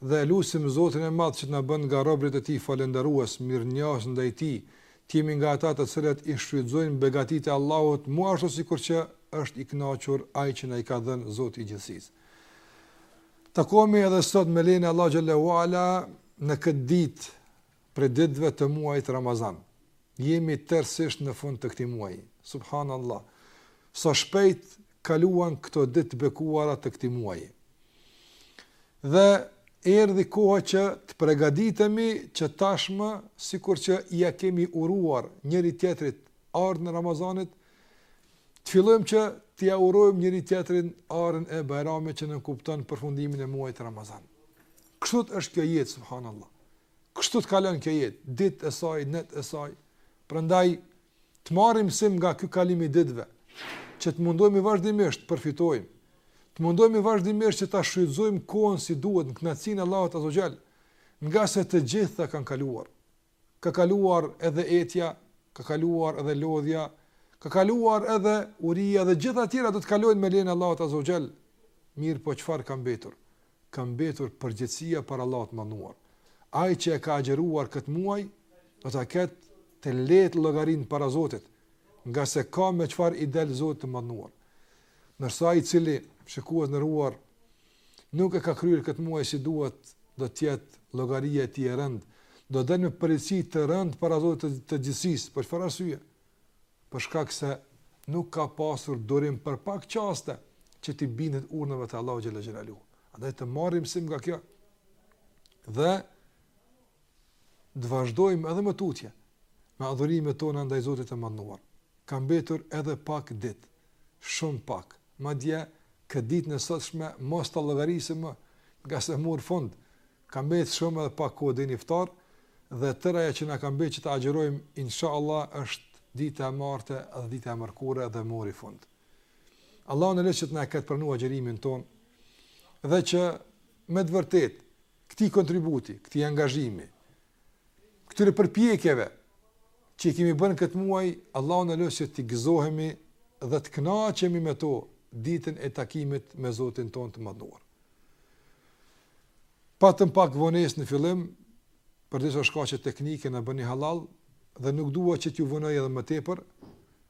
Dhe e lusim Zotin e Madh që të na bën nga robërit e Tij falënderues, mirënjohës ndaj Tij, të jemi nga ata të cilët i shfrytëzojnë begatitë e Allahut mu ashtu sikur që është i kënaqur Ai që na i ka dhënë Zoti i Gjithësisë. Takohemi edhe sot me lejen e Allahut Xhelle ue Ala në këtë ditë prej ditëve të muajit Ramazan. Jemi tërësisht në fund të këtij muaji. Subhanallah. Sa shpejt kaluan këto ditë të bekuara të këtij muaji. Dhe erdhi koha që të pregaditemi që tashmë, sikur që ja kemi uruar njëri tjetrit ardhjen e Ramazanit, të fillojmë që të ja urojmë njëri tjetrit ardhjen e Bajramit që nënkupton përfundimin e muajit Ramazan. Kështu është kjo jetë, subhanallah. Kështu të kalon kjo jetë, ditët e saj, netët e saj. Prandaj të marrim mësim nga ky kalim i ditëve, që të mundohemi vazhdimisht të përfitojmë. Të mundohemi vazhdimisht që ta shfrytëzojmë kohën si duhet në kënaqësinë e Allahut Azze ue Xhel, ngase të gjitha kanë kaluar. Ka kaluar edhe etja, ka kaluar edhe lodhja, ka kaluar edhe uria dhe gjitha tjera do të kalojnë me lejen e Allahut Azze ue Xhel, mirëpo çfarë ka mbetur, ka mbetur përgjegjësia para Allahut të Madhëruar. Ai që e ka agjëruar këtë muaj, do ta ketë të lehtë llogarinë para Zotit, ngase ka me çfarë i del Zotit të Madhëruar. Ndërsa ai i cili shikues i nderuar nuk e ka kryer këtë muaj si duhet, do të jetë llogaria e tij e rëndë, do të dalë me përgjegjësi të rëndë para Zotit të, të gjithësisë, për çfarë arsye? për shkak se nuk ka pasur durim për pak çaste që t'i bindet urdhrave të Allahut xhel-le xhelaluhu. Andaj të marrim mësim nga kjo. Dhe të vazhdojmë edhe më tutje me adhurimet tona ndaj Zotit të Madhëruar. Ka mbetur edhe pak ditë, shumë pak. Madje këtë ditë e sotshme mos ta llogarisim më, ngase mori fund Ka mbet shumë edhe pak kohë deri në iftar dhe tërë ajo që na ka mbet që të agjërojm inshallah është dita e martë dhe dita e mërkurë dhe mori fund. Allahun e lus që të na ketë pranuar agjërimin tonë dhe që me të vërtetë këtij kontributi, këtij angazhimi, këtyre përpjekjeve që i kemi bërë në këtë muaj, Allahun e lus t'i gëzohemi dhe të kënaqemi me to ditën e takimit me Zotin tonë të Madhëruar. Patëm pak vonesë në fillim për disa shkaqe teknike na bëni hallall dhe nuk dua që t'ju vonoj edhe më tepër,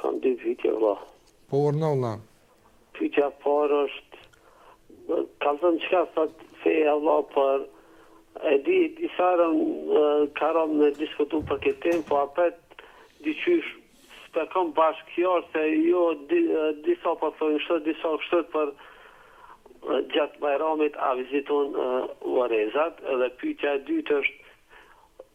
Kam dy pyetje vëlla. Po urdhno vëlla. Pyetja e parë është kallzon çka thot feja vëlla për e di disa herë ka rënë me diskutu për këtë temë po apet diqysh s'po e kam bash qartë se ju disa po thonë kështu disa kështu përgjatë Bajramit a vizitohen varrezat dhe pyetja e dytë është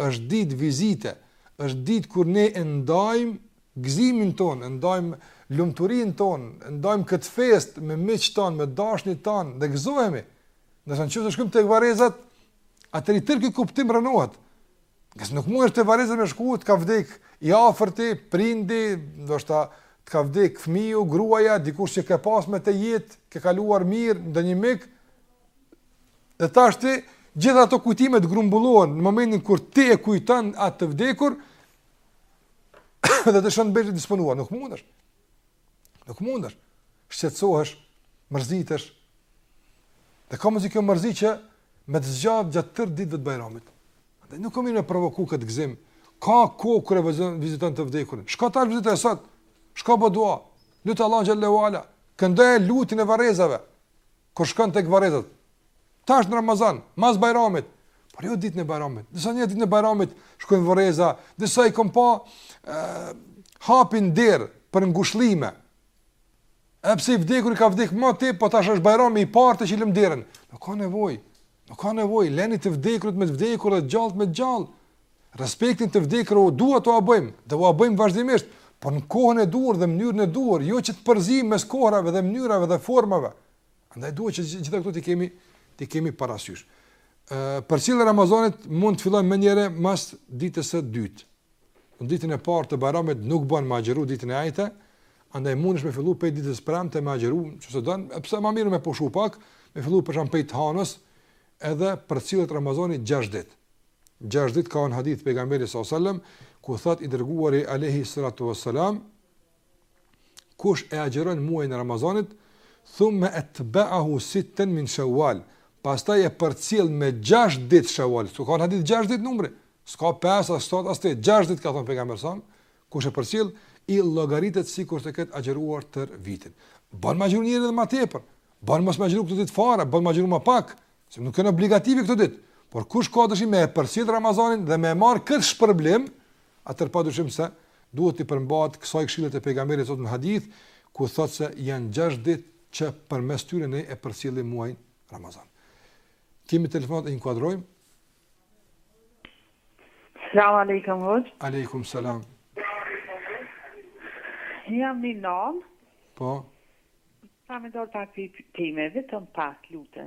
Është ditë vizite, është ditë kur ne e ndajmë gëzimin tonë, e ndajmë lumturinë tonë, e ndajmë këtë festë me miqtë tanë, me dashnit tanë dhe gëzohemi. Nëse ne shkojmë tek varrezat, atëherë i tërë ky kuptim rrënohet. Se nuk mundesh tek varrezat me shku, të ka vdek i afërti, prindi, ndoshta të ka vdek fëmiju, gruaja, dikush që ke pas me të jetë, ke kaluar mirë, ndonjë mik, Dhe tash të gjitha ato kujtime të grumbullohen në momentin kur ti e kujton atë të vdekur dhe të shon bëj të disponuar, nuk mundesh. Nuk mundesh. Shqetësohesh, mërzitesh. Dhe ka mundësi kjo mërzi që me të zgjat gjatë tërë ditëve të Bajramit. Dhe nuk kam më provoku këtë gëzim. Ka ku kur e viziton të vdekurin. Shko ta vizitoj sot. Shko bëj dua. Lut Allahu xhallahu ala. Këndoj lutin e varrezave. kur shkon tek varrezat. Tash në Ramazan, mas Bajramit, por jo ditën e Bajramit. Disa njerëz ditën e Bajramit shkojnë në varreza, disa i kam pa ë hapin derë për ngushllime. Edhe pse i vdekuri ka vdek moti, po tash është Bajrami i parë ta çilim derën. Nuk ka nevojë. Nuk ka nevojë, leni të vdekurët me të vdekur dhe të gjallët me të gjallë. Respektin të vdekurve duhet t'ua bëjmë, dhe ua bëjmë vazhdimisht, por në kohën e duhur dhe mënyrën e duhur, jo që të përziejmë mes kohërave dhe mënyrave dhe formave. Andaj duhet që gjitha këto t'i kemi t'i kemi parasysh. Ë, përcjellja e Ramazanit mund të fillojë menjëherë mas ditës së dytë. Në ditën e parë të Bajramit nuk bën me agjëru ditën e enjte, andaj mundesh me fillu prej ditës së premte me agjëru, nëse don, edhe pse ma mirë me pushu pak, me fillu për shembull prej të hanës, edhe përcillet Ramazani 6 ditë. 6 ditë ka thënë në hadith pejgamberi sallallahu alajhi wasallam ku thotë i dërguari alaihi salatu wasalam kush e agjëron muajin e Ramazanit, thumme etbeahu sitten min shevval, pastaj e përcjell me 6 ditë shevval, siç ka në hadith 6 ditë numri, s'ka 5, as 7, as 8, 6 ditë ka thonë pejgamberi sa, kush e përcjell, i llogaritet sikur të ketë agjëruar tërë vitin. Ban me agjëru njeri edhe ma tepër, ban mos me agjëru këto ditë fare, ban me agjëru ma pak, se nuk janë obligative këto ditë, por kush ka dëshirë me e përcjellë Ramazanin dhe me e marrë këtë shpërblim, atëherë padyshim se duhet t'i përmbahet kësaj këshille të Pejgamberit sot në hadith, ku thotë se janë gjashtë ditë që përmes tyre ne e përcjellim muajin Ramazan. Kemi telefonatë, e inkuadrojmë. Selam aleikum hoxh. Aleikum selam. Jam një non. Po. S'kam me dhonë pak pyetje, vetëm pak lutje.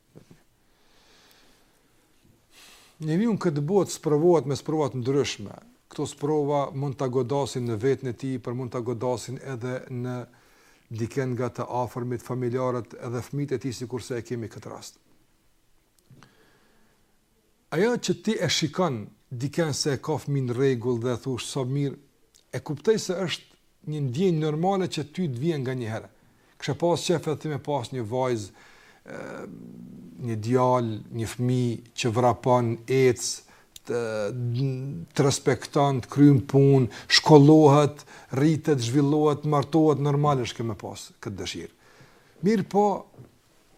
Njeriu në këtë botë sprovohet me sprova të ndryshme. Këto sprova mund ta godasin në veten e tij, por mund ta godasin edhe në dikën nga të afërmit, familjarët edhe fmijët e tij sikurse e kemi këtë rast. Ajo që ti e shikon dikën se e ka fëmijën në rregull dhe thush sa mirë, e kuptoj se është një ndjenjë normale që ty të vjen nganjëherë. Kishe me pas qejf edhe ti me pas një vajzë, një djalë, një fëmijë që vrapon, ec, të të respekton, të kryen punë, shkollohet, rritet, zhvillohet, martohet, normalisht ke me pas këtë dëshirë. Mirëpo,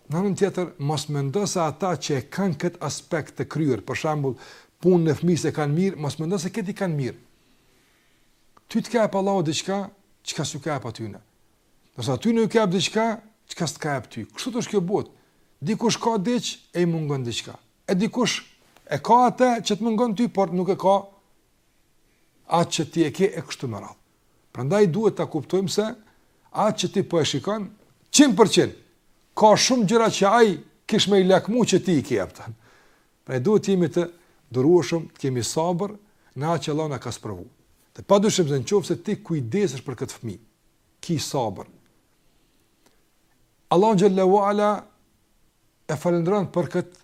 Në anën tjetër, mos mendo se ata që e kanë këtë aspekt të kryer, për shembull, punën e fëmijës e kanë mirë, mos mendo se krejt i kanë mirë. Ty të ka jep Allahu diçka, çka s'u ka jep atyne. Ndërsa atyne ju ka jep diçka, çka s'ka jep ty. Kështu është kjo botë. Dikush ka diç, e i mungon diçka. E dikush e ka atë që të mungon ty, por nuk e ka atë që ti e ke e kështu me radhë. Prandaj duhet ta kuptojmë se atë që ti po e shikon 100% ka shumë gjëra që ai kish me i lakmu që ti i ke aftë. Pra duhet të jemi të durueshëm, të kemi sabër në atë që Allah na ka sprovu. Dhe pa dyshim se në qoftë se ti kujdesesh për këtë fëmijë, ki sabër. Allahun xhelle ve ala e falëndero për këtë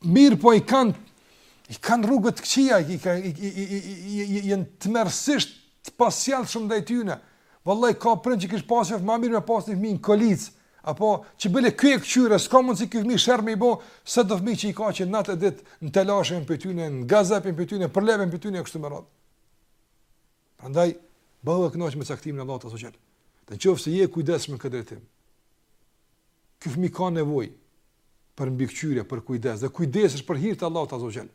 Mirëpo i kanë, i kanë rrugët të këqia, i, ka, i, i, i, i, i, janë tmerrësisht të pasjellshëm ndaj tyne. Vallahi, ka prind që kish pas ma mirë me pas një fëmijë në kolicë, apo që bile ky e këqyr, s'ka mund si ky fëmijë sherr me i bo, se do fëmijë që i ka që natë e ditë në telashe prej tyne, në gazep prej tyne, probleme prej tyne, e kështu me radhë. Prandaj bëhu e kënaqur me caktimin e Allahut azze Në qoftë se je e kujdesshme në këtë drejtim. Ky fëmijë ka nevojë për mbikëqyrje, për kujdes dhe kujdesesh për hir të Allahut azze ve xhel.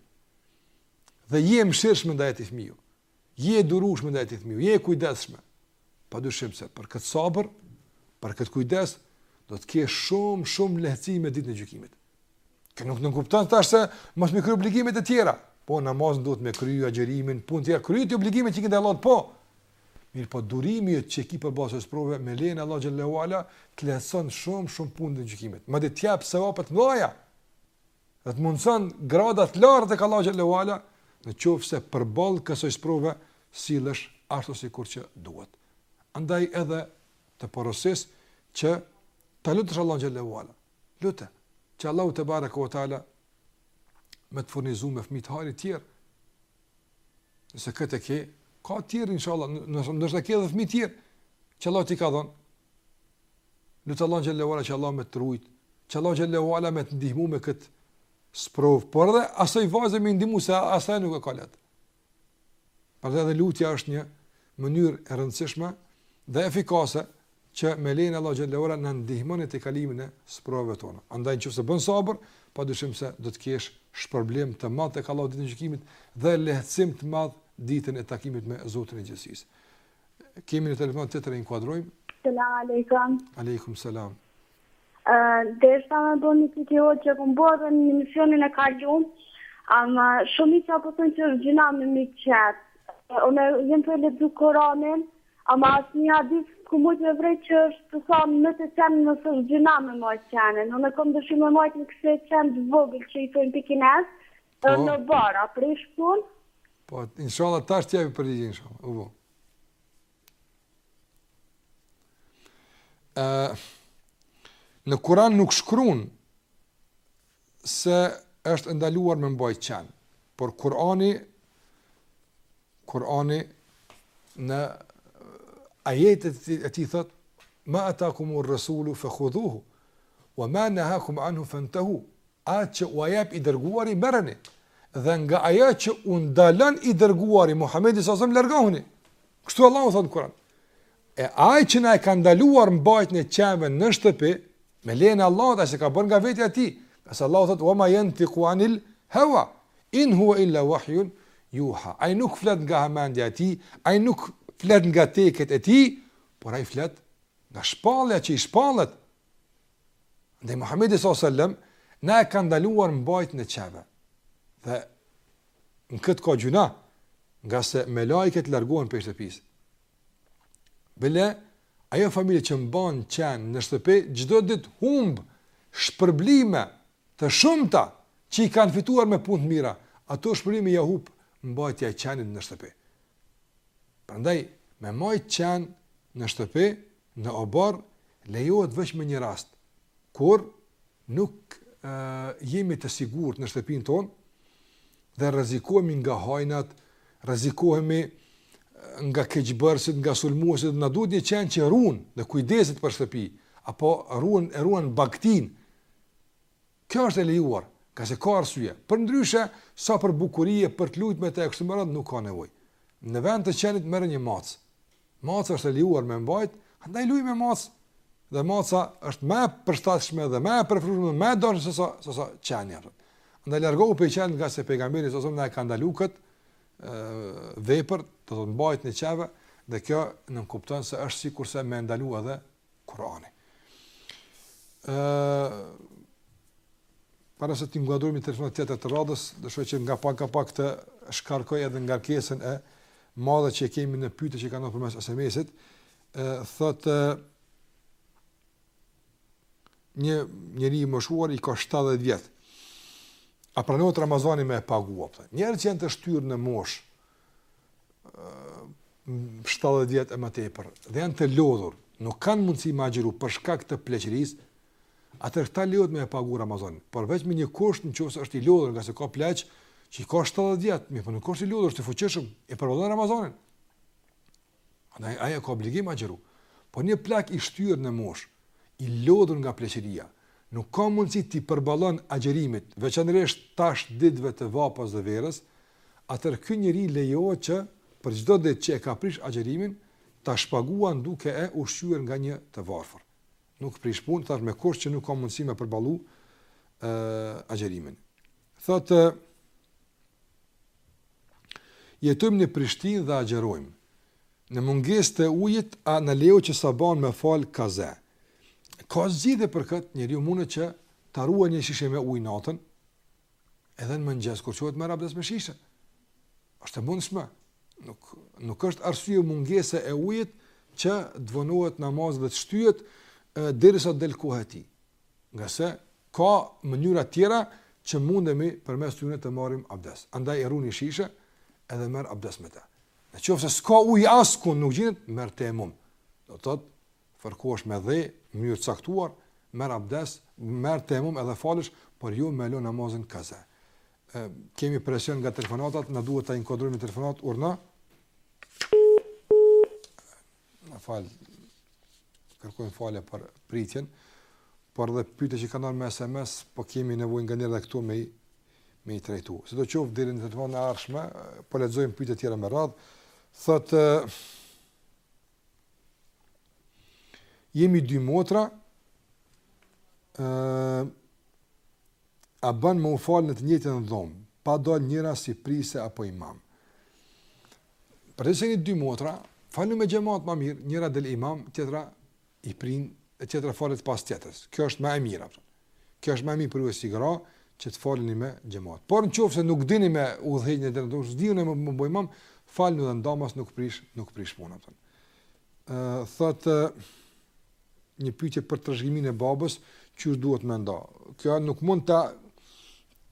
Dhe je e mëshirshme ndaj atij fëmiu. Je e durueshme ndaj atij fëmiu, je e kujdesshme. Padyshim se për këtë sabër, për këtë kujdes do të kesh shumë shumë lehtësime ditën e gjykimit. Kjo nuk nënkupton tash se mos me kry obligimet e tjera. Po namaz duhet me kry, agjerimin, punët tjera, krejt obligimet që ka nda Allahu, po. Mirë po durimi që ki përball ksaj sprove, me lejen e Allahut xhele ve ala, t'lehtëson shumë, shumë punë ditën e gjykimit. Madje t'jep sevape t'mdhaja, dhe të mundëson gradat e larta te Allahu xhele ve ala, në qoftë se përballë kësaj sprove, sillesh ashtu sikur që duhet. Andaj edhe të porosis që ta lutësh Allahun xhele ve ala, Lute, që Allahu tebareke ve teala, me të furnizu me fëmijë të hajrit tjerë, nëse këtë e ke, ka tjerë, inshallah, nëse veç i ke dhe fëmijë tjerë, që Allahu t'i ka dhonë, lute Allahun xhele ve ala që Allahu me t'i rujtë, që Allahu xhele ve ala me të ndihmu me këtë sprovë, por edhe asaj vajze me i ndihmu se asaj nuk e ka lehtë. Prandaj dhe lutja është një mënyrë e rëndësishme dhe efikase që me lejen e Allahut xhele ve ala na ndihmon në tejkalimin e sprovave tona. Andaj në qoftë se bën sabër, pa dyshim se do të kesh shpërblim të madh tek Allahu ditën e gjykimit dhe lehtësim të madh ditën e takimit me Zotin e Gjithësisë. Kemi një telefonatë ta inkuadrojmë. Selam alejkum. Alejkum selam. Deshta me bo një pyetje që e kom bo edhe në emisionin e kaluem, ama shumica po thonë që është gjynah me majt qen. Unë jam tu lexu Kur'anin, ama asnjë hadis s'kum mujtë me vrejtë që është përsa i përket qenve nëse është gjynah me majtë qenë. Unë kam dëshirë me majtë një kësi qeni të vogël që i thonë pikinez, Po. N'oborr, a prish pun? Po, inshallah, tash të japi përgjigje, inshallah. U bu. Uh, në Kur'an nuk shkruan se është ndaluar me mbajt qen. Por Kur'ani Kur'ani në ajetet e tij thot: "Ma atakumur rasulu fakhudhuhu wa ma nahakum anhu fantahu." Atë që ua jep i Dërguari merreni, dhe nga ajo që u ndalon i Dërguari Muhamedi s.a.s. largohuni. Kështu Allahu thotë në Kur'an. E ai që na e ka ndaluar mbajtjen e qenve në shtëpi, me lejen e Allahut s'e ka bërë nga vetja e tij. Ngase Allahu thotë: "Wa ma yantiqu anil hawa in huwa illa wahyun yuha." Ai nuk flet nga hamendja e tij, ai nuk flet nga teket e tij, por ai flet nga shpallja që i shpallet Andaj Muhamedi sallallahu alajhi wasallam na e ka ndaluar mbajtjen e qenve. Dhe në këtë ka gjynah, ngase melaiket largohen prej shtëpisë. Bile, ajo familje që mban qen në shtëpi, çdo dit humb shpërblime të shumta që i kanë fituar me punë të mira, ato shpërblime ja hup mbajtja e qenit në shtëpi. Prandaj, me majtë qen në shtëpi, Në oborr lejohet veç me një rast, kur nuk jemi të sigurt në shtëpinë tonë dhe rrezikohemi nga hajnat, rrezikohemi nga keqbërësit, nga sulmuesit, na duhet një qen që ruan dhe kujdeset për shtëpi, apo ruan e ruan bagëtinë. Kjo është e lejuar, nga se ka arsye. Përndryshe, sa për bukuri e për të lujt me të e kështu me radhë nuk ka nevojë. Në vend të qenit merrni një macë. Maca është e lejuar me mbajt, andaj luj me macë. Dhe maca është më e përshtatshme dhe më e preferueshme, më e dashur se sa se sa qeni. Andaj largohu prej qenit, nga se pejgamberi sa na e ka ndalu kët ë vepër, do të thotë mbajtjen e qenve, dhe kjo nënkupton se është sikurse me ndalu edhe Kurani. Ë Para se ta inkuadrojmë telefonatën tjetër të radhës, dëshoj që nga pak nga pak të shkarkoj edhe ngarkesën e madhe që kemi në pyetje që kanë ardh përmes SMS-it, thotë një njeri i moshuar i ka 70 vjet. A pranohet Ramazani me e pagu? Njerëz që janë të shtyrë në moshë, 70 vjet e më tepër dhe janë të lodhur, nuk kanë mundësi me agjëru për shkak të pleqërisë, atëherë këta lejohet me e pagu Ramazanin, por veç me një kusht në qoftë se është i lodhur nga se ka pleq, që i ka 70 vjet, mirëpo nuk është i lodhur, është i fuqishëm, e përballon Ramazanin. Andaj, ai e ka obligim me agjëru. Po një plak i shtyrë në moshë, i lodhur nga pleqëria, nuk ka mundësi t'i përballon agjërimit, veçanërisht tash ditëve të vapës dhe verës, atëherë ky njeri lejohet që për çdo ditë që e ka prish agjerimin ta shpaguan duke e ushqyer nga një të varfër. Nuk prish punë thash me kusht që nuk ka mundësi me përballu ë agjerimin. Thotë jetojmë në Prishtinë dhe agjerojmë. Në mungesë të ujit, a na lejohet sabahun me fal kaza. Ka zgjidhje për këtë, njeriu munet që ta ruan një shishe me ujë natën, Edhe në mëngjes kur çohet merr abdes me shishe. Është e mundshme. Nuk nuk është arsye mungesa e ujit që të vonohet namazi dhe të shtyhet derisa del koha e tij. Nga se ka mënyra tjera që mundemi përmes tyre të marrim abdes. Andaj e runi shishe edhe merrni abdes me ta. Në qoftë se s'ka ujë askun nuk gjinet, merr tejemum. Do të thotë, fërkohesh me dhe, në mënyrë të caktuar, merr abdes, merr tejemum edhe falesh, por jo me e lënë namazin kaza. Ë kemi presion nga telefonatat, na duhet ta inkuadrojmë telefonatën, urdhno. Na fal. Kërkojmë falje për pritjen. Por dhe pyetjet që kanë me SMS, po kemi nevojë nganjëherë edhe këto me me i trajtu. Sidoqoftë deri në telefonin e ardhshëm, po lexojmë pyetjet tjera me radhë. Thotë Jemi dy motra, ë a bën me u fal në të njëjtën dhomë, pa dal njëra si prijëse apo imam. Përderisa jeni dy motra, faluni me xhemat më mirë, njëra del imam, tjetra i prin, e tjetra falet pas tjetrës. Kjo është më e mira. Kjo është më e mirë për ju si gra që të faleni me xhemat. Por nëse nuk dini me udhëheq njëra-tjetrën, domethënë me bo imam, faluni edhe ndamas nuk prish, nuk prish punë. Ë thotë një pyetje për trashëgiminë e babës, qysh duhet me nda. Kjo nuk mund ta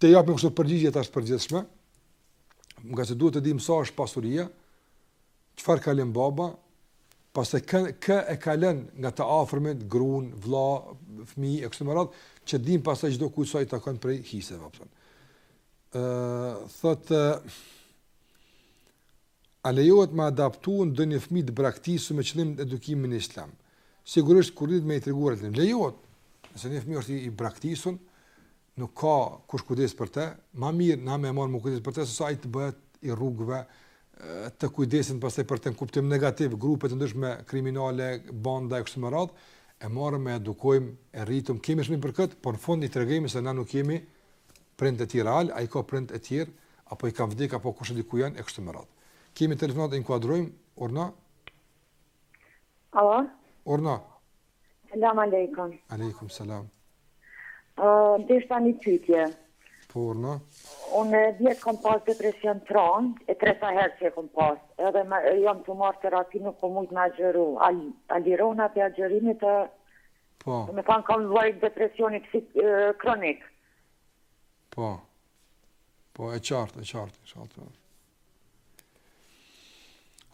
japim kështu përgjigje tash të përgjithshme. Ngase duhet të dimë sa është pasuria, Çfarë ka lënë baba? Pastaj kë kë e ka lënë nga të afërmit, gruan, vëlla, fëmijë e kështu me radhë, që dimë pastaj çdokujt sa i takon prej hiseve apo. Ë thotë A lejohet me adaptu ndonjë fëmijë të braktisur me qëllim edukimin në islam? Sigurisht kur rritet me i tregu atë, lejohet. Nëse një fëmijë është i braktisur, nuk ka kush kujdeset për të, ma mirë na me marrë me u kujdes për të, sesa ai të bëhet i rrugëve, të kujdesen pastaj për të në kuptim negativ, grupe të ndryshme kriminale, banda e kështu me radhë, e marrim, e edukojmë, e rrisim, kemi shpërblim për këtë, por në fund i tregojmë se na nuk jemi prindërit e tij realë, ai ka prindër tjerë, apo i kanë vdek, apo kushedi ku janë, e kështu me radhë. Kemi telefonatë, e inkuadrojmë, urdhëro? Alo? Urdhëro? Selam alejkum. Alejkum selam. Ë, uh, deshta një pyetje. Po, urdhëro? Unë vjetë kom pas depresion t'rondë, e treta herë që e kom pas. Edhe më, jam tu marrë terapi, nuk po muj me agjëru. A, a lirohna prej agjërimit të... Po. Me thanë, kam lloj depresioni si, e, kronik. Po. Po e qartë, e qartë inshallah.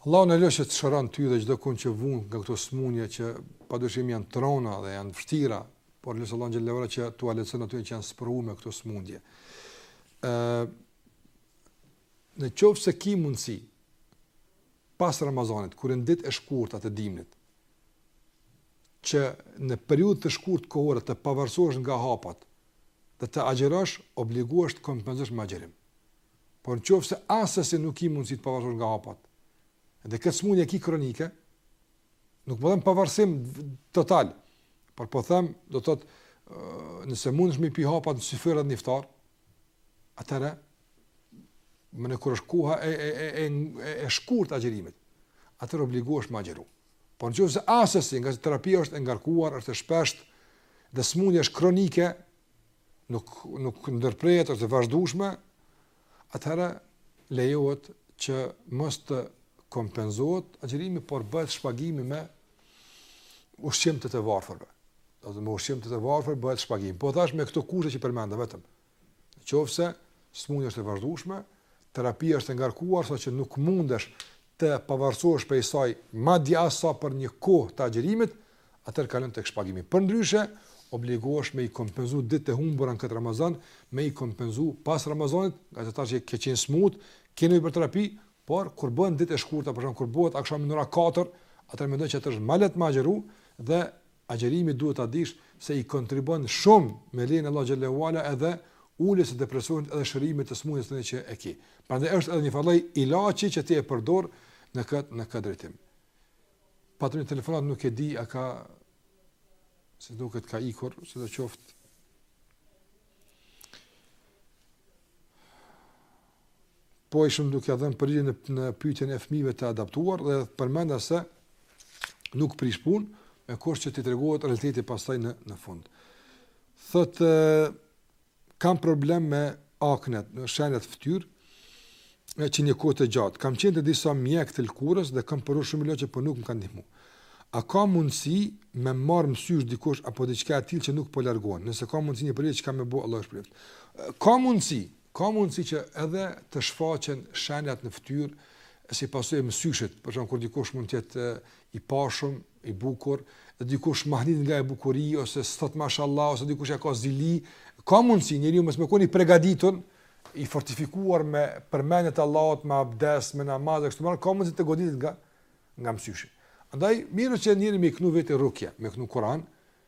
Allahun e lus të shëron ty dhe çdokënd që vun nga këto smunje që padyshim janë t'rona dhe janë t'vështira, por lus Allahun xhele ue ala që t'ua lehtëson atyre që janë sprovuar me këto smundje. ë Në qoftë se ki mundsi pas Ramazanit, kur janë ditët e shkurta të dimnit, që në periudhë të shkurtë kohore të pavarësohesh nga hapat, dhe të agjërosh, obligohesh të kompenzosh me agjërim. Por në qoftë se asesi nuk ki mundësi të pavarësosh nga hapat, dhe këtë smundje e ki kronike, nuk po them pavarësim total, por po them, do të thotë, nëse mundesh me i pi hapat në syfyr e në iftar, atëherë, domethënë kur është koha e, e, e, e, e shkurt e agjërimit, atëherë obligohesh me agjëru. Po në qoftë se asesi, ngaqë terapia është e ngarkuar, është e shpeshtë dhe sëmundja është kronike, nuk nuk ndërprehet është e vazhdueshme, atëherë lejohet që mos të kompenzohet agjërimi, por bëhet shpagimi me ushqim të të varfërve. Do të me ushqim të të varfër bëhet shpagim. Po thash me këto kushte që përmenda vetëm. Në qoftë se sëmundja është e vazhdueshme, terapia është e ngarkuar sa që nuk mundesh të pavarësohesh prej saj, madje as sa për një kohë të agjërimit, atëherë kalon tek shpagimi. Përndryshe, obligohesh me i kompenzu ditët e humbura në këtë Ramazan, me i kompenzu pas Ramazanit, ngase tash që ke qenë smut, ke nevojë për terapi, por kur bëhen ditë e shkurtër, për shembull kur bëhet aksham në ora 4, atëherë mendoj që të është më lehtë me agjëru dhe Agjërimi duhet ta dish se i kontribuon shumë me lejen e Allahut xhele ue ala edhe uljes së depresionit edhe shërimit të smundjes tënde që e ke. Prandaj është edhe një farë lloj ilaçi që ti e përdor në këtë në këtë drejtim. Patëm një telefonatë nuk e di a ka se duket ka ikur, sido qoftë. po ishim duke ia dhënë përgjigje në, në pyetjen e fëmijëve të adaptuar dhe përmenda se nuk prish punë, me kusht që ti tregohet realiteti pastaj në në fund. Thotë kam problem me aknet, me shenjat n'fytyrë, e që një kohë të gjatë. Kam qenë te disa mjek të lkurës dhe kam përdor shumë ilaçe, por nuk më kanë ndihmu. A ka mundësi më marrë mësysh dikush apo diçka e tillë që nuk po largohen? Nëse ka mundësi një përgjigje çka me bë Allahu ju shpërbleftë. Ka mundësi, Ka mundësi që edhe të shfaqen shenjat në fytyrë si pasojë e mësyshit, për shkak kur dikush mund të jetë i pashëm, i bukur, dhe dikush mahnitet nga ajo bukuri, ose s'thotë mashallah, ose dikush e ka zili, ka mundësi njeriu mos me kon i pregaditun, i fortifikuar me përmendje t'Allahut, me abdes, me namaz, e kështu me radhë, ka mundësi të goditit nga, nga mësyshi. Andaj, mirë që njeriu me i kënu vetes rukje, me kënu Kuran,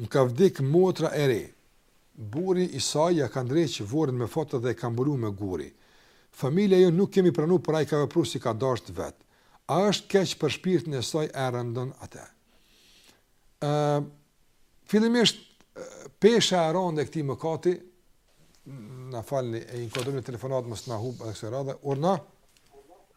Më ka vdek motra e re. Burri i saj ja ka ndreq vorrin me foto dhe e ka mbulu me gurë. Familja jonë nuk kemi pranu por ai ka vepru si ka dasht vet. A është keq për shpirtin e saj a e rëndon atë? Ë fillimisht pesha e rëndë e këtij mëkati na falni e inkuadroni telefonatën mos na humb edhe kësaj radhe urdhno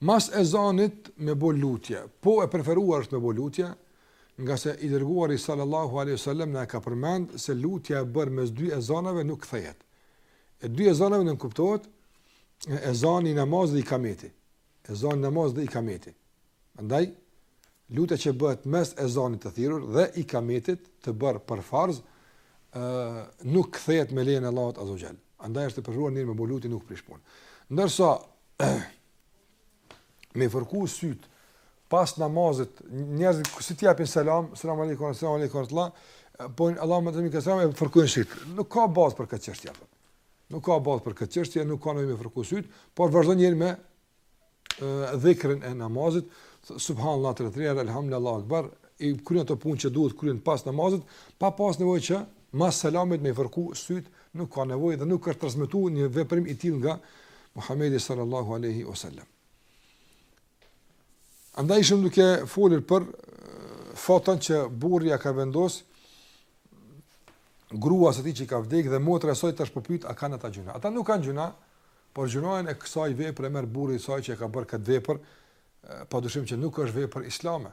Mas ezanit me bo lutje, po e preferuar është me bo lutje, ngase i dërguari sallallahu alaihi wasallam na e ka përmend se lutja e bërë mes dy ezanave nuk kthehet. E dy ezanave nënkuptohet ezani i namazit dhe ikameti. Ezani i namazit dhe ikameti. Prandaj lutje që bëhet mes ezanit të thirrur dhe ikametit të bërë për farz nuk kthehet me lejen e Allahut azze ue xhel. Andaj është e preferuar njëri me bo lutje nuk prish punë. Ndërsa me fërku syt pas namazit njerëzit që si t'i japin selam, selam aleikum, selam aleikum rahmetullah, po Allah më të më kësam e fërkojnë syt. Nuk ka bazë për këtë çështje apo. Nuk ka bazë për këtë çështje, nuk ka nevojë me fërku syt, por vazhdon njëri me dhikrin e namazit, subhanallahu te treja dhe elhamdulilah Allahu akbar, i kryen ato punë që duhet kryen pas namazit, pa pas nevojë që mas selamit me fërku syt, nuk ka nevojë dhe nuk është transmetuar një veprim i tillë nga Muhamedi sallallahu alaihi wasallam. Andaj ishim duke folur për foton që burri ia ka vendos gruas së tij që ka vdekë dhe motra e saj tash po pyet a kanë ata gjynah. Ata nuk kanë gjynah, Por gjynahun e kësaj vepre e merr burri i saj që e ka bërë këtë vepër, padyshim që nuk është vepër islame,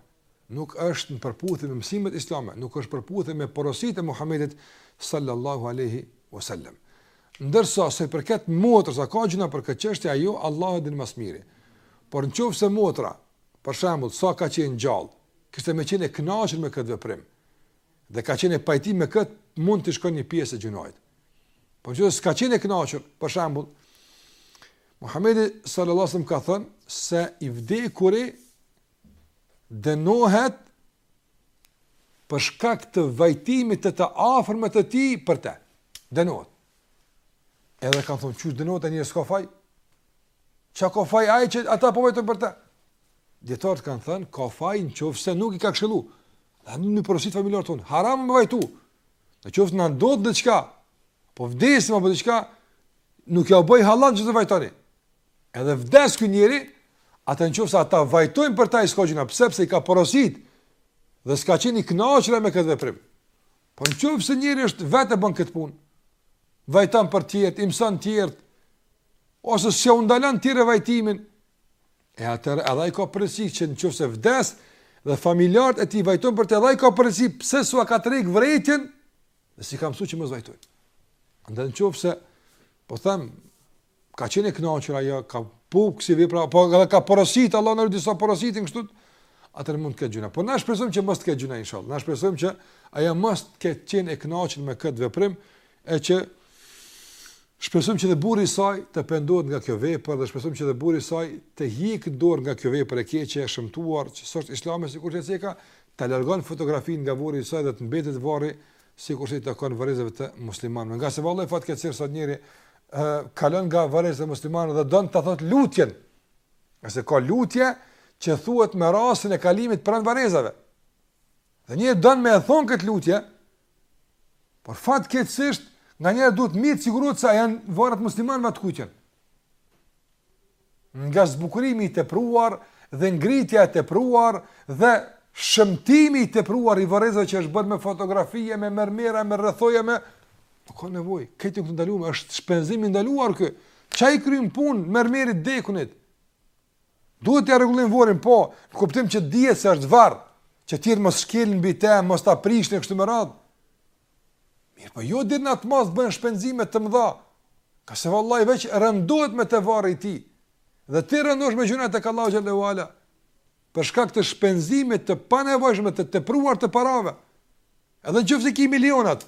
nuk është në përputhje me mësimet islame, nuk është përputhje me porositë e Muhamedit sallallahu alaihi wasallam. Ndërsa sa i përket motrës a ka gjynah për këtë çështje a jo Allahu e din më së miri. Por në qoftë se motra, për shembull, sa ka qenë gjallë, kishte me qenë e kënaqur me këtë veprim. dhe ka qenë në pajtim me kët, mund t'i shkon një pjesë e gjynahit. Po ajo s'ka qenë e kënaqur, për shembull, Muhamedi sallallahu alaihi wasallam ka thënë se i vdekuri dënohet për shkak të vajtimit të të afërmve të tij për të. Dënohet. Edhe kanë thonë, qysh dënohet njeri s'ka faj? Çka ka faj ai që ata po vajtojnë për të? Dijetarët kanë thënë, ka faj në qoftë se nuk i ka këshillu. Ne i porosit familjarët tanë, haram me vajtu. Në qoftë se na ndodh diçka, po vdesim apo diçka, nuk ua bëj hallall që të vajtoni. Edhe vdes ky njeri, atëherë në qoftë se ata vajtojnë për të ai s'ka gjynah, pse, sepse i ka porosit, dhe s'ka qenë i knaqur me këtë veprim. Po në qoftë se njeri është vetë e bën këtë punë, vajton për tjerët, i mëson tjerët, ose s'ua ndalon tjerëve vajtimin, E atëherë edhe ai ka përgjegjësi që në qoftë se vdes dhe familjarët e tij vajtojnë për të, edhe ai ka përgjegjësi pse s'ua ka tërheq vërejtjen dhe s'i ka mësuar që mos vajtojnë. Andaj në qoftë se po them ka qenë e kënaqur ajo, ka pa kësi vepra, po edhe ka porosit, Allahu na ruajt disa porositin kështu, atër mund të ketë gjynah. Po ne shpresojmë që mos të ketë gjynah, inshallah. Ne shpresojmë që ajo mos të ketë qenë e kënaqur me këtë veprim, e që shpresojmë që edhe burri i saj të pendohet nga kjo vepër dhe shpresojmë që edhe burri i saj të hjek dorë nga kjo vepër e keqe e shëmtuar që s'e do Islami sikur që ceka ta largon fotografinë nga varri i saj dhe të mbetet varri sikur që u takon varrezave të muslimanëve. Ngase vallahi fatkeqësisht sot njeri ë kalon nga varrezat e muslimanëve dhe don të thot lutjen. Ngase ka lutje që thuhet me rastin e kalimit pranë varrezave. Dhe njeri don me thon kët lutje, Por fatkeqësisht, nganjëherë duhet mirë të sigurohet se a janë varret e muslimanëve te kujt janë. Nga zbukurimi i tepruar dhe ngritja e tepruar dhe shëmtimi i tepruar i varrezave që është bërë me fotografi, me mermera, me rrethoja, me... Nuk ka nevoj, këto janë të ndalume, është shpenzim i ndaluar ky. Ça i kryn punë mermeri të dekunit? Duhet t'ia rregullojmë vorrin, po, në kuptim që të dihet se është varr, që të tjerët mos shkelin mbi të, mos ta prishin kështu me radhë. Mirëpo jo deri në atë masë të bëhen shpenzime të mëdha, ngase vallahi veç rëndohet me të varri i tij, dhe ti rëndohesh me gjyna tek Allahu xhelle ue ala, për shkak të shpenzimit të panevojshme të tepruar të parave, edhe në qoftë t'i ki milionat,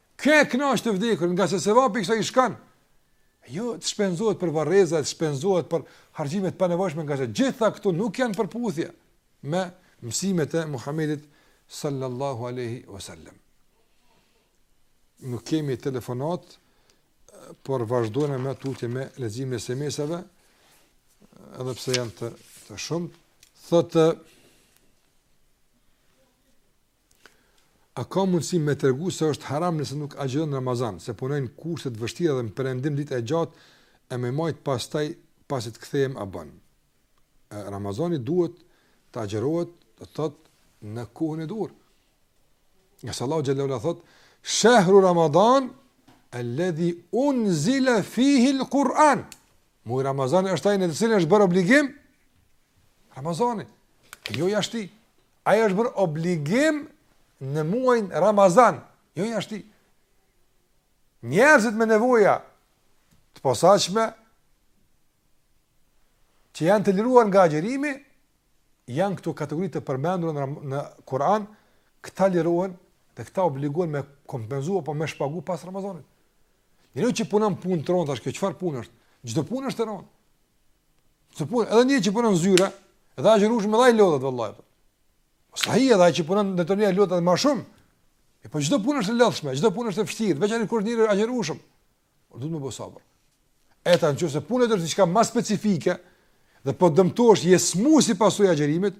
Kjo e kënaq të vdekurin, ngase sevapi i kësaj i shkon. Jo, të shpenzohet për varreza, të shpenzohet për harxhime të panevojshme, ngase gjitha këto nuk janë në përputhje me mësimet e Muhamedit sallallahu alaihi wasallam. Nuk kemi telefonatë, por vazhdojmë më tutje me leximin e SMS-eve, edhe pse janë të të shumtë. Thotë A ka mundësi me tregu a është haram nëse nuk agjëron në Ramazan, se punoj në kushte të vështira dhe në perëndim dita e gjatë e me majtë pastaj, pasi të kthehem a bon. Ramazani duhet të agjërohet, do të thotë në kohën e duhur. Ngase Allahu xhelle ue ala thot, "Shahru Ramadan alladhi unzila fihi al-Quran." Muaji Ramazan është ai në të cilin është bërë obligim Ramazani, jo jashtë tij. Ai është bërë obligim në muajin Ramazan, jo jashtë tij. Njerëzit me nevoja të posaçme që janë të liruar nga agjërimi, janë këto kategori të përmendura në, në Kur'an, këta lirohen dhe këta obligohen me kompenzu apo me shpagu pas Ramazanit. Njeriu që punon punë të rëndë, tash kjo çfarë punë është? Çdo punë është e rëndë. Çdo punë, edhe një që punon n'zyre, edhe agjërushëm edhe ai lodhet vallahi. Sa i edhe ai që punon në ndërtim lodhet edhe më shumë. E po çdo punë është e lodhshme, çdo punë është e vështirë, veçanërisht kur njeri agjërushëm. Po duhet të bëj sabër. E tash nëse puna është diçka më specifike dhe po dëmtohesh je smu si pasojë e agjërimit,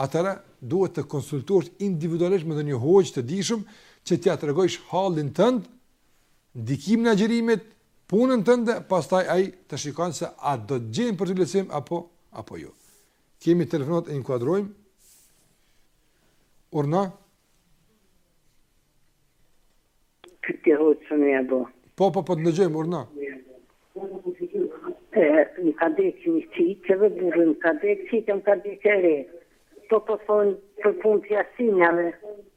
atëherë duhet të konsultohesh individualisht me një hoxhë të dijshëm që t'ia tregojsh hallin tënd, ndikimin e agjërimit, Punën tënde, pastaj ai ta shikon se a do të gjejë për ty lehtësim apo apo jo. Kemi telefonatë, e inkuadrojmë. Urdhno. Këtë e hoxhë që në e bo. Po, po, po, të ndëgjojmë, urdhno. E, m'ka dek një çikë, dhe burri m'ka dek, çika m'ka dek e re. Po, po, po, për punë të jasinave.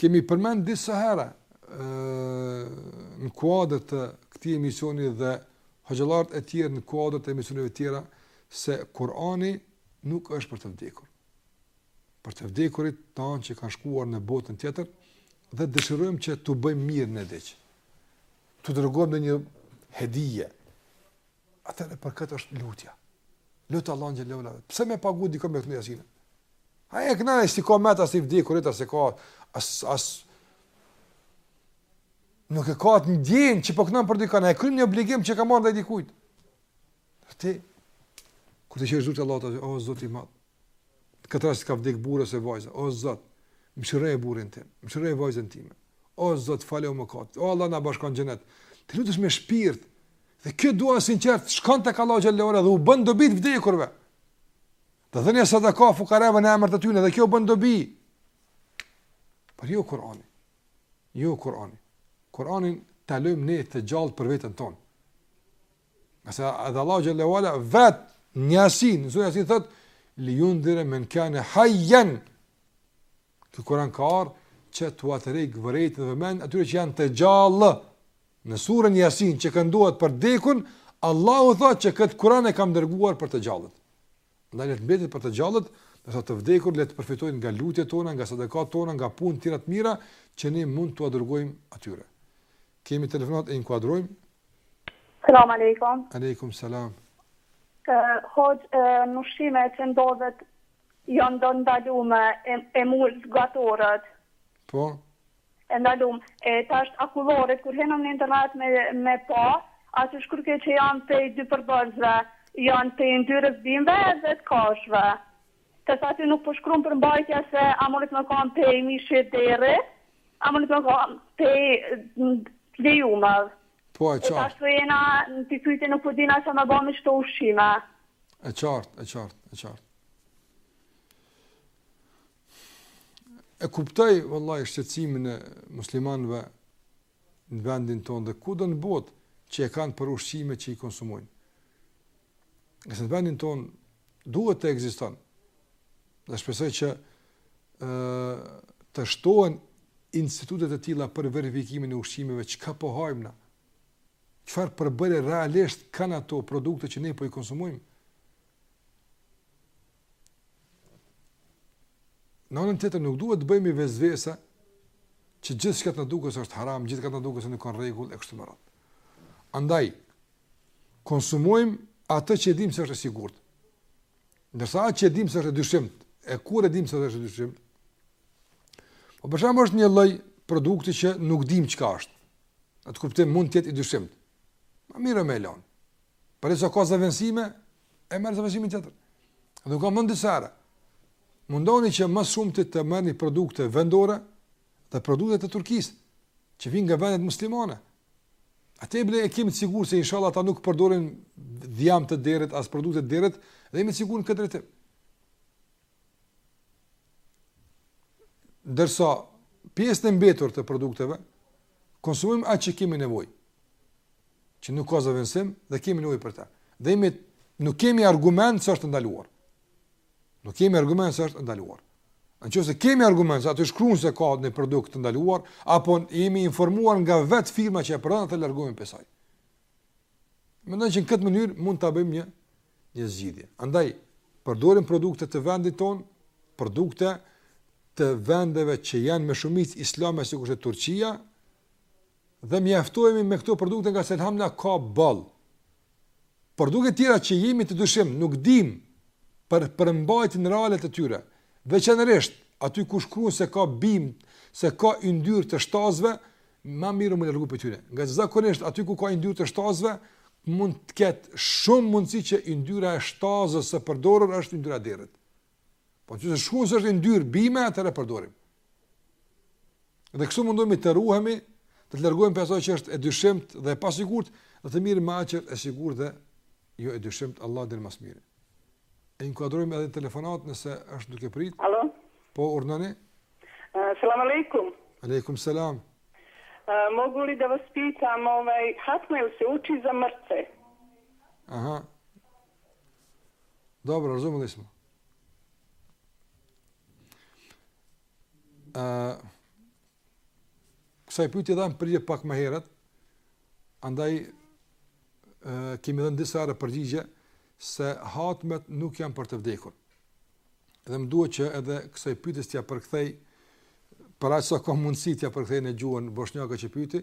Kemi përmend disa herë në kuadër të këtij emisioni dhe hoxhallarët e tjerë në kuadër të emisioneve tjera se Kurani nuk është për të vdekur. Për të vdekurit tanë që kanë shkuar në botën tjetër dhe dëshirojmë që t'u bëjmë mirë në diç. T'u dërgojmë ndonjë hedije, Atëherë për këtë është lutja. Lut Allahun xhelle ve ala. Pse me pagu dikë me këndu jasina? Ai e knon, s'i ka met as i vdekuri, as e ka as as Nuk e ka atë ndjenjë që po knon për dikon, ai kryn një obligim që ka marrë ndaj dikujt. Ti kur të qesh t'i lutesh Allahut, o zot i madh, këtë rast ka vdek burri ose vajza. O Zot, mëshiroje burrin tim, mëshiroje vajzën time. O Zot, falu mëkatet. O Allah na bashko n'xhenet. Të lutesh me shpirt. Dhe kjo dua e sinqertë, shkon tek Allahu xhelle ve ala dhe u bën dobi të vdekurve. Të dhëmë sadaka fukareve në emër të tyre dhe kjo u bën dobi. Por jo Kur'ani. Jo Kur'ani. Kur'anin ta lëm ne të gjallët për veten tonë. Ngase edhe Allahu xhelle ve ala vetë n'Jasin, në suren Jasin thotë, li jundhire men kane hajjen, ky Kuran ka ardh, që t'ua tërheq vërejtjen dhe vëmendjen, atyre që janë të gjallë, në suren Jasin që këndohet për t'dekun, Allahu thotë që këtë Kuran e kam dërguar për të gjallët. Ndaj le të mbetet për të gjallët, ndërsa të vdekurit le të përfitojnë nga lutjet tona, nga sadakatë tona, nga punë të tjera të mira që ne mund t'ua dërgojmë atyre. Kemi telefonatë, e inkuadrojmë. Selam alejkum. Alejkum selam. Hoxh, nushime që ndodhet janë do ndalume e, e mul gatorët. Po. E ndalume. E tash akulloret kur hyjmë në internet me me pa, aty shkruke që janë prej dy përbërësve, janë prej yndyrës bimëve dhe të kafshëve. Tash aty nuk po shkruan përmbajtja se a mundet me kon prej mishit derri, a mundet me kon prej të lejumev. Po e qartë. E tash po jena në pikëpyetje nuk po dina ça me ba me qëto ushqime. E qartë, e qartë, e qartë. e kuptoj vallahi shqetësimin e muslimanëve në vendin tonë dhe kudo në botë që e kanë për ushqime që i konsumojnë. Edhe në vendin tonë duhet të ekziston, dhe shpresoj që e, të shtohen institutet e tilla për verifikimin e ushqimeve çka po hajmë na, çfarë përbërje realisht kanë ato produkte që ne po i konsumojmë, Në anën tjetër nuk duhet të bëjmë vesvese që gjithçka të na duket se është haram, gjithçka të duket se nuk ka rregull e kështu me radhë. Andaj konsumojmë atë që e dimë se është e sigurt. Ndërsa atë që e dimë se është e dyshimt, e kur e dimë se është e dyshimt? Po për shembull është një lloj produkti që nuk dimë çka është. Ai patjetër mund të jetë i dyshimt. Ma mirë më lën. Pasi ka zëvendësime, e merr zëvendësimin tjetër. Dhe sa të mundni, mundohuni që më shumë të të merrni produkte vendore dhe produkte të Turkisë, që vijnë nga vendet muslimane. Aty bile e kemi të sigurt se inshallah ata nuk përdorin dhjamë të derrit, as produkte të derrit, dhe jemi të sigurt në këtë drejtim. Ndërsa, pjesën e mbetur të produkteve, konsumojmë atë që kemi nevojë. që nuk ka zëvendësim dhe kemi nevojë për të. Dhe jemi nuk kemi argument se është ndaluar. Nuk kemi argument se është ndaluar. Në qoftë se kemi argument, aty shkruan se ka një produkt të ndaluar, apo jemi informuar nga vetë firma që e përdor, atëherë largohemi prej saj. Mendoj që në këtë mënyrë mund të bëjmë një, një zgjidhje. Andaj, përdorim produkte të vendit tonë, produkte të vendeve që janë me shumicë islame sikurse Turqia, dhe mjaftohemi me këto produkte ngase elhamdulilah ka boll. Produkte tjera që jemi në dyshim, nuk dimë për përmbajtjen reale të tyre. Veçanërisht aty ku shkruan se ka bim, se ka yndyrë të shtazëve, më mirë me u largu prej tyre. Ngase zakonisht aty ku ka yndyrë të shtazëve, mund të ketë shumë mundësi që yndyra e shtazës së përdorur është yndyra e derrit. Po që se shkruan se është yndyrë bime, atëherë e përdorim. Dhe kështu mundohemi të ruhemi, dhe të largohemi prej asaj që është e dyshimt dhe e pasigurt, dhe të mirrem me atë që e sigurt dhe jo e dyshimt, Allahu e di më së miri. E inkuadrojmë edhe telefonatën nëse është duke prit. Alo? Po, urdhnoni? Uh, salam aleikum. Aleikum, salam. Uh, mogu li da vas pitam, ovaj, hatma je li se uči za mrtve? Aha. Dobro, razumeli smo. Uh, kësaj pyetje i dhamë përgjigje pak më herët, andaj uh, kemi dhënë disa herë përgjigje se hatmet nuk janë për të vdekur. Dhe më duhet që edhe kësaj pyetjes t'ia përkthej, për aq sa ka mundësi t'ia përkthej në gjuhën boshnjake që pyti,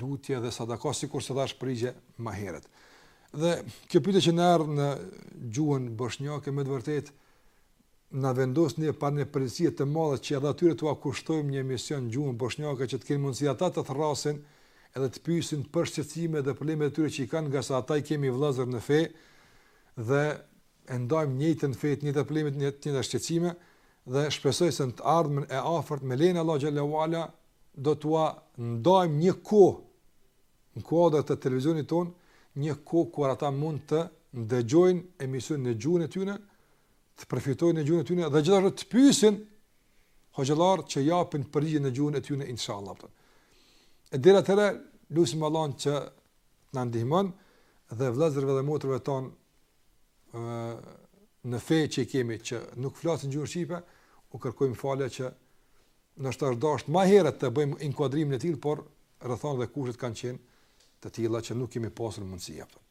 lutje dhe sadaka sikur se dhash përgjigje më herët. Dhe kjo pyetje që na erdh në gjuhën boshnjake me të vërtetë na vendos neve para një përgjegjësie të madhe që edhe atyre t'ua kushtojmë një emision gjuhën boshnjake që të kenë mundësi ata të thrasin edhe të pysin për shqetësime dhe probleme të tyre që i kanë ngase ata i kemi vllazër në fe dhe e ndajmë njëjtën fe të njëjtat probleme dhe të njëjtat shqetësime dhe shpresoj se në të ardhmen e afërt me lejen e Allahut xhel-le ue ala do t'ua ndajmë një kohë në kuadër të televizionit tonë, një kohë kur ata mund të ndëgjojnë emision në gjuhën e tyre, të përfitojnë në gjuhën e tyre dhe gjithashtu të pyesin hoxhallarë që japin përgjigje në gjuhën e tyre inshallah. E deri atëherë, lusim Allahun që të na ndihmon dhe vëllezërve dhe motrave tona në fe që i kemi që nuk flasin gjuhën shqipe, u kërkojmë falje që ndoshta është dashtë ma herët ta bëjmë inkuadrimin e tillë, por rrethanat dhe kushtet kanë qenë të tilla që nuk kemi pasur mundësi jepëtën.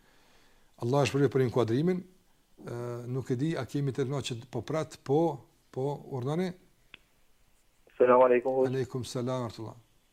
Alo, a është prapë për inkuadrimin, nuk e di, a kemi telefonatë që po pret, po, po, urdhnoni? Selam aleikum. Aleikum, selam, rahmetullah.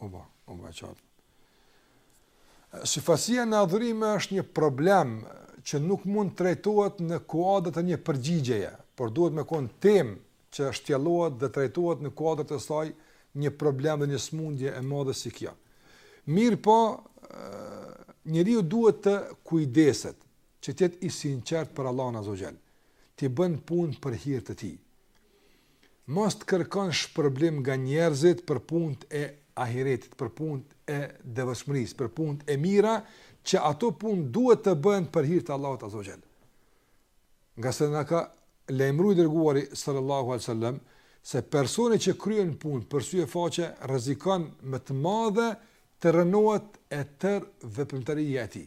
O ba, o ba qatë. Syfaqësia në adhurime është një problem që nuk mund të trajtohet në kuadër të një përgjigjeje, por duhet me konë temë që shtjellohet dhe trajtohet në kuadër të saj një problem dhe një smundje e madhe si kjo. Mirëpo, njeriu duhet të kujdeset që të jetë i sinqert për Allahun azza wa jall, të bën punë për hir të tij. Mos të kërkon shpërblim nga njerëzit për punët e Ahiretit, për punët e devotshmërisë, për punët e mira që ato punë duhet të bëhen për hir të Allahut azza wa jall. Ngase na ka lajmëruar i dërguari sallallahu alaihi wasallam se personi që kryen punë për sy e faqe rrezikon me të madhe të rënohet e tërë veprimtaria e tij.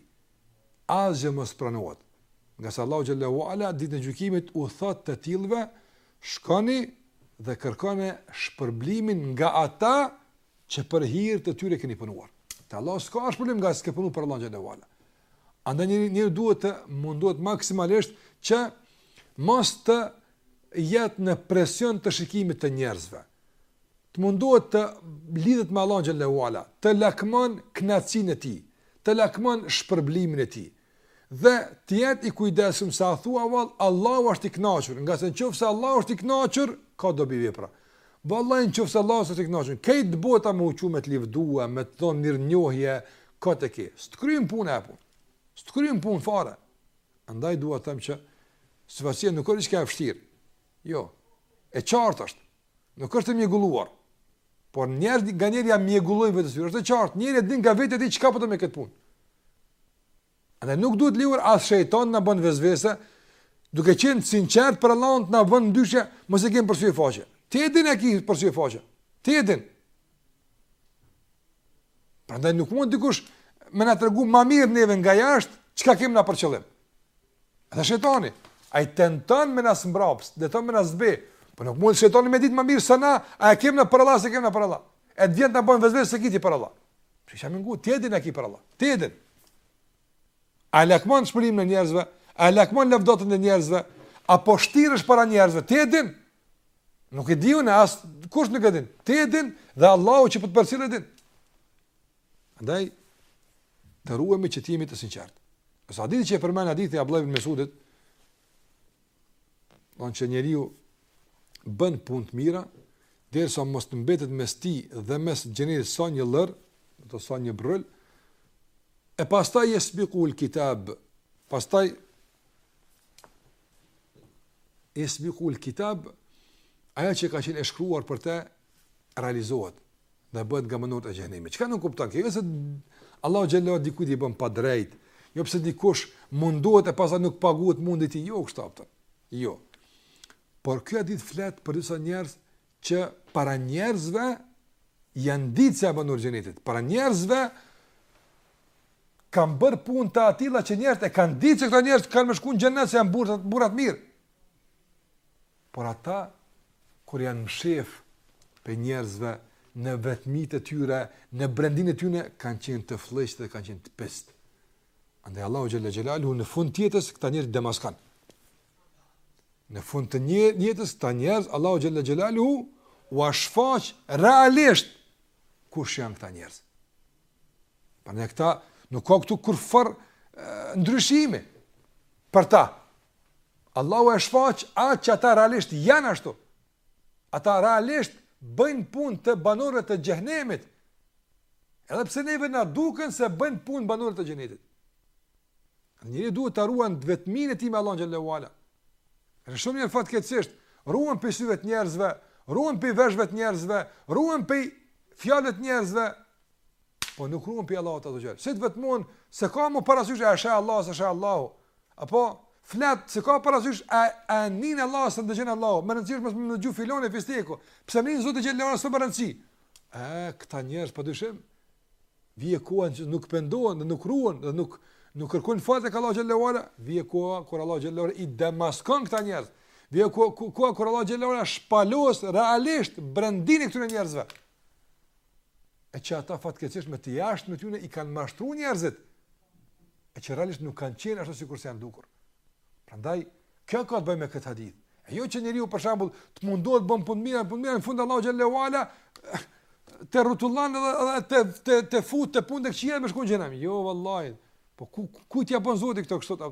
asgjë mos pranohet. Nga se Allahu xhelle ue ala ditën e gjykimit u thotë të tillëve, shkoni dhe kërkoni shpërblimin nga ata që për hir të tyre keni punuar. Te Allahu s'ka as shpërblim nga se s'ke punuar për Allahun xhelle ue ala. Andaj njeriu duhet të mundohet maksimalisht që mos të jetë në presion të shikimit të njerëzve, të mundohet të lidhet me Allahun xhelle ue ala, të lakmon kënaqësinë e tij, të lakmon shpërblimin e tij. Dhe të jetë i kujdesshëm se a thua vallë Allahu është i kënaqur, nga se në qoftë se Allahu është i kënaqur, ka dobi vepra. Vallahi në qoftë se Allahu s'është i kënaqur, krejt bota me u çu me të lëvdu, me të dhonë mirënjohje, kot e ki. S'të kryen punë, e punë? S'të kryen punë fare. Andaj dua të them që syfaqësia nuk është kaq e vështirë. Jo. E qartë është. Nuk është e mjegulluar. Por njeriu nganjëherë ia mjegullon vetes sytë. Është e qartë. Njeriu e din nga vetja e tij çka po don me këtë punë. Andaj nuk duhet lejuar as shejtanin të na bëjë vesvese, duke qenë sinqertë për Allah të na vënë në dyshim, mos e kem për syefaqe. Ti e din a e ki për syefaqe. Ti e din. Prandaj nuk mund dikush me na tregu më mirë neve nga jashtë çka kemi na për qëllim. Edhe shejtani ai tenton me na zmbraps, tenton me na zbe, po nuk mund shejtani me ditë më mirë se na, a e kemi na për Allah, s'e kemi na për Allah. E vjen e na bën vesvese s'e ki ti për Allah. Ti jam ngut, ti e din a e ki për Allah. Ti e din. A e lakmon shpërblimin e njerëzve? A e lakmon lavdatën e njerëzve? A po shtiresh para njerëzve? Ti e din. Nuk e di unë, askush nuk e din. Ti e din dhe Allahu që po të përcjell e din. Andaj të ruhemi që të jemi të sinqertë. E sa hadithi që e përmend hadithi i Abdullah ibn Mesudit, Don që njeriu bën punë të mira, derisa mos të mbetet mes tij dhe mes xhenetit sa një llërë, do të thotë sa një bërryl, e pastaj jesbikul kitab, pastaj jesbikul kitab, ajo që ka qenë e shkruar për te, realizohet dhe bëhet nga banorët e xhehenemit. Çka nënkupton kjo? Jo se Allahu xhelle ue ala dikujt i bën padrejt, jo pse dikush mundohet e pastaj nuk paguhet mundi i tij, jo kështu aftë. Jo. Por ky hadith flet për disa njerëz që para njerëzve janë ditë si banorë xhenetit. Para njerëzve kanë bërë punë të atila që njerëzit e kanë ditë se këta njerëz kanë me shku në xhenet se janë burra t', burra t'mirë. Por ata, kur janë mshef prej njerëzve, në vetmitë e tyre, në brendinë e tyre, kanë qenë të flliqt dhe kanë qenë të pistë. Andaj Allahu xhel-le xhelaluhu në fund të jetës këta njerëz i demaskon. Në fund të jetës këta njerëz, Allahu xhel-le xhelaluhu ua shfaq realisht kush janë këta njerëz. Prandaj këta nuk ka këtu kurrfarë ndryshimi për ta. Allahu e shfaq atë që ata realisht janë ashtu. Ata realisht bëjnë punë të banorëve të xhehenemit. Edhe pse neve na duken se bëjnë punë banorëve të xhenetit. Njeriu duhet ta ruan vetminë e tij me Allahun xhel-le ue ala. Shumë njerëz fatkeqësisht, ruhen prej syve të njerëzve, ruhen prej veshve të njerëzve, ruhen prej fjalëve të njerëzve, Po nuk ruhen prej Allahut azze ue xhel. Si të vetmohet s'e ka mo parasysh e sheh Allahu, s'e sheh Allahu. Apo flet s'e ka parasysh e e nin Allahu s'e ndëgjon Allahu. Me rëndësi është mos më ndëgjon filani e fisteku. Pse më nin Zoti xhel-le ue ala s'është me rëndësi. E këta njerëz padyshim. Vjen koha që nuk pendohen dhe nuk ruhen dhe nuk nuk kërkojnë falje tek Allahu xhel-le ue ala. Vjen koha kur Allahu xhel-le ue ala i demaskon këta njerëz. Vjen koha kur Allahu xhel-le ue ala shpalos realisht brendinë e këtyre njerëzve. e që ata fatkeqësisht me të jashtmen e tyne i kanë mashtru njerëzit, e që realisht nuk kanë qenë ashtu sikurse janë dukur. Prandaj, kjo ka të bëjë me këtë hadith. E jo që njeriu për shembull të mundohet bën punë të mira, punë të mira në fund Allahu xhel-le ue ala të rrotullon edhe edhe të të të fut te punë të këqija me shku në xhehnem. Jo vallahi. Po kujt kujt ia bon Zoti këto kështu ta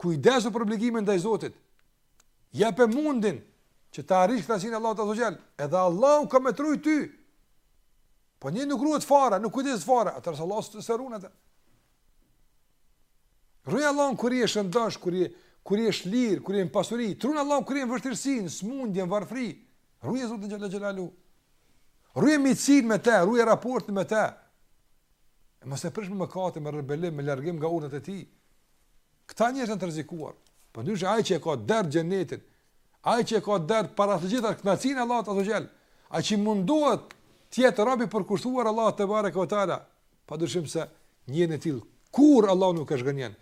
Kujdesu për obligimin ndaj Zotit. Jepe mundin që ta arrish kënaqësinë e Allahut azze ue xhel. Edhe Allahu ka me të rujt ty. Po ai që nuk ruhet fare, nuk kujdeset fare, atëherë as Allahu s'e run atë. Ruje Allahun kur je shëndosh, kur je kur je i lirë, kur je në pasuri, të run Allahu kur je në vështirësi, në smundje, në varfri. Ruje Zotin xhel-le xhelaluhu. Ruje miqësinë me të, ruje raportin me të. E mos e prish me mëkate, me rebelim, me largim nga urdhrat e tij. Këta njerëz janë të rrezikuar. Po ndryshe ai që e ka dert xhenetin, ai që e ka dert para të gjithash kënaqësinë e Allahut azze ue xhel, ai që mundohet të jetë rob i përkushtuar Allahut tebareke ve teala, pa dyshim se njeriun e tillë kurrë Allahu nuk e zhgënjen,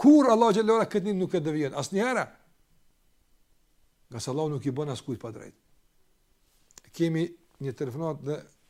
kurrë Allahu xhel-le ue ala këtë nuk e devijon asnjëherë. Ngase Allahu nuk i bën askujt padrejtësi. Kemi një telefonat dhe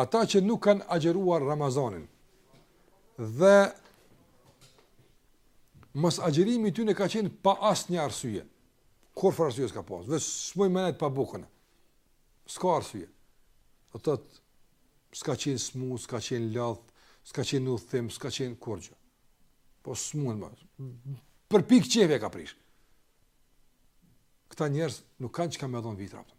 Ata që nuk kanë agjëruar Ramazanin dhe mosagjërimi i tyne ka qenë pa asnjë arsye. Kurfar arsye s'ka pasë, dhe s'muj me nejt pa bukë unë. S'ka arsye. Domethënë s'ka qenë smu, s'ka qenë lodh, s'ka qenë udhtim, s'ka qenë kurgjo. Po s'mu në bërë. Për pikë qefi e ka prishë. Këta njerëz nuk kanë çka me dhonë vitra, a kupton.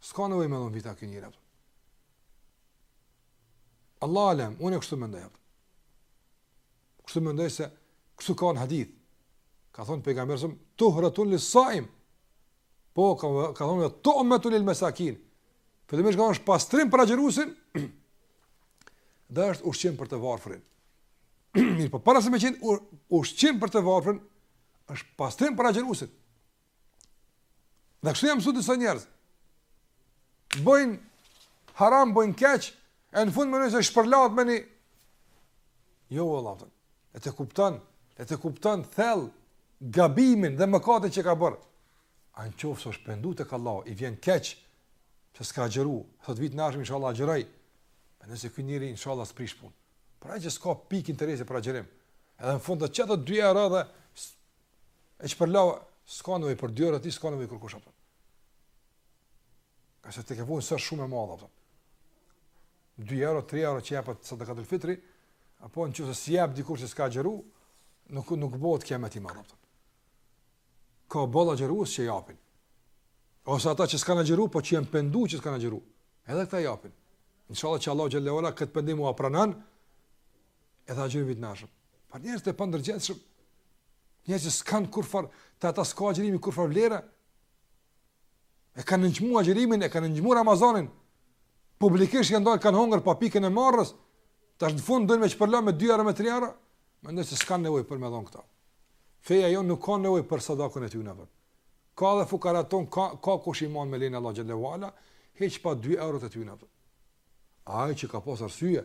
S'ka nevojë me dhonë vitra ky njeri. Allahu alem, unë kështu mendoj. Kështu mendoj se kështu ka në hadith. Ka thonë Pejgamberi alejhi selam, tuhratun li saim. Po, ka, ka thonë, tu'metun lil mesakin. Domethënë është pastrim për agjerusin, dhe është ushqim për të varfërin. Mirë, po para se me qenë ushqim për të varfërin, është pastrim për agjerusin. Dhe kështu janë msu disa njerëz. Bojnë haram, bojnë keq, e në fund mendojnë se shpërlahet me një. Jo, vallah. Le ta kupton, le ta kupton thellë gabimin dhe mëkatin që ka bërë. A në qoftë se është pendu tek Allahu, i vjen keq, se s'ka agjëru, thotë vitin e ardhshëm, inshallah agjëroj, mendoj se ky njeri, inshallah s'prish punë. Po ai që s'ka pikë interesi për agjërim. Edhe në fund thotë qe dhe dy euro edhe, E shpërlava, s'ka nevojë për dy euro të tij, s'ka nevojë kërkush, a kupton. Ngase tek e fundit s'është shumë e madhe, a kupton. 2 euro, 3 euro që jepet sadekatul fitri, apo në qoftë se s'i jep dikush që s'ka agjëru, nuk, nuk bëhet kijameti i madh, a kupton. Ka boll agjërues që japin. Ose ata që s'kanë agjëru, po që janë pendu që s'kanë agjëru. Edhe këta japin. Inshallah që Allahu këtë pendim ua pranon, Edhe agjërojnë vitin e ardhshëm. Por njerëz të pandërgjeshëm, njerëz që s'kanë kurfar, te ata s'ka agjërimi kurfar vlere. E kanë nënçmuar agjërimin, e kanë nënçmuar Ramazanin. Publikisht janë dalë kanë hongër pa pikën e marres. Tash në fund dojnë me shpërla me dy euro me tre euro. Mendoj se s'kanë nevojë për me dhonë këta. Feja jonë nuk ka nevojë për sadakën e tyre, a kupton. Ka dhe fukarat tonë ka ka kush i man me lejen e Allahut xhele ue ala, hiç pa 2 eurot e tyre, a kupton. Ai që ka pas arsye,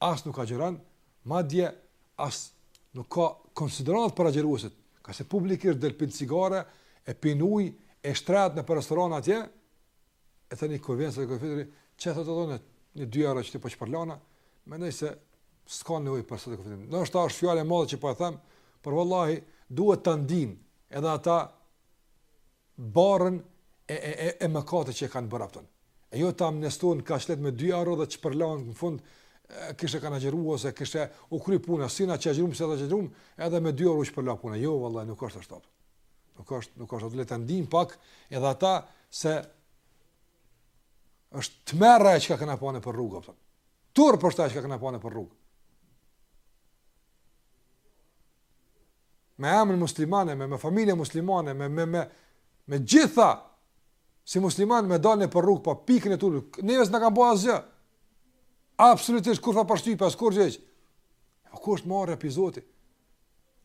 as nuk agjëron, madje as nuk ka konsideratë për agjëruesit, ngase publikisht del pin cigare, e pin ujë, e shtrihet nëpër restorane atje, e tani kur vjen sadekatul fitri, qe t'i dhonë një dy euro qe ti po shpërlahna, mendoj se s'ka nevojë për sadekatul fitri. Ndoshta është fjalë e madhe që po e them, por vallahi duhet ta ndijnë edhe ata barrën e e e e mëkatit që e kanë bërë a kupton. E jo të amnestohen kaq lehtë me dy euro dhe shpërlan në fund kishe ka agjëru ose kishe u kry puna, si na që agjërum si ata që agjërum, edhe me dy euro u shpërla puna. Jo vallahi nuk është ashtu. Nuk është, nuk është le të ndijnë pak edhe ata se është tmerr çka kena pa nëpër rrugë a kupton. Turp është çka kena pa nëpër rrugë. me emra muslimanë, me, me familje muslimane, me, me, me, me gjitha, si musliman me dalë nëpër rrugë, pa po pikën e turpit, neve s'na kanë ba asgjë, absolutisht, kurrfarë përshtypje as kurgja, po ku është marrja pi Zotit,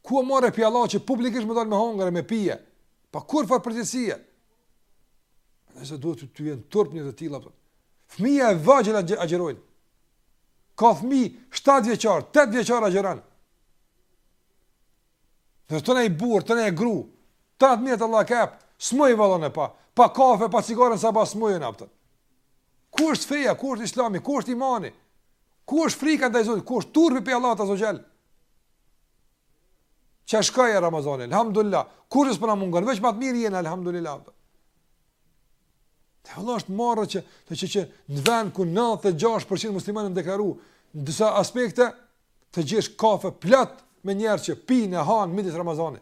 ku është marrja pi Allahut që publikisht me dalë me hangër, me pi, pa kurrfarë përgjegjësie, Se duhet t'u vjen turp njerëzve të tillë, a kupton. Fëmija e vegjël agjërojnë. Ka fëmi 7 vjeçarë, 8 vjeçarë agjërojnë. Dhe tanë ai burrë, tanë ajo gru, të atë mjetë Allah kep, s'muj vallahi pa, pa kafe, pa cigare në sabah, s'muj a kupton. Ku është feja, ku është islami, ku është imani, ku është frika ndaj Zotit, ku është turpi pej Allahut azze ve xhel. Qe shkoi Ramazani, elhamdulillah, kurgjë s'po na mungon, veç ma të mirë jena, elhamdulillah. E vallahi është marre që, që, që, që në vend ku 96% muslimanë m'u deklaru, në disa aspekte, të gjesh kafe plot me njerëz që pinë e hanë midis Ramazanit.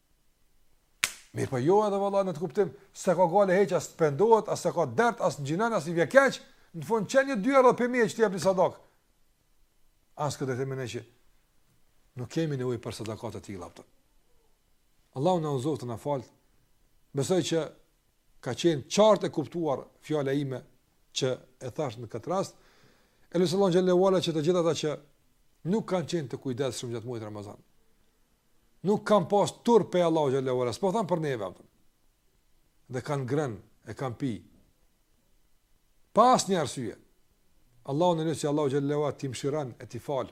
Mirëpo jo edhe valla në atë kuptim, s'e ka gajle hiç, as të pendohet, as s'e ka dert, as në gjynah, as i vjen keq, në fund qe një dy euro dhe për mje që të jep një sadak. As këtë domethënë që nuk kemi nevojë për sadaka të tilla a kupton. Allahu na udhëzoftë e na faltë, besoj që ka qenë qartë e kuptuar fjala ime që e thashë në këtë rast, e lus Allahun xhele ve ala që të gjithë ata që nuk kanë qenë të kujdesshëm gjatë muajit Ramazan. Nuk kanë pas turp pej Allahut xhele ve ala, s'po tham për neve a kupton. Dhe kanë ngrënë, e kanë pi. Pa asnjë arsye. Allahu e lus që Allahu xhele ve ala t'i mëshiron e t'i fal.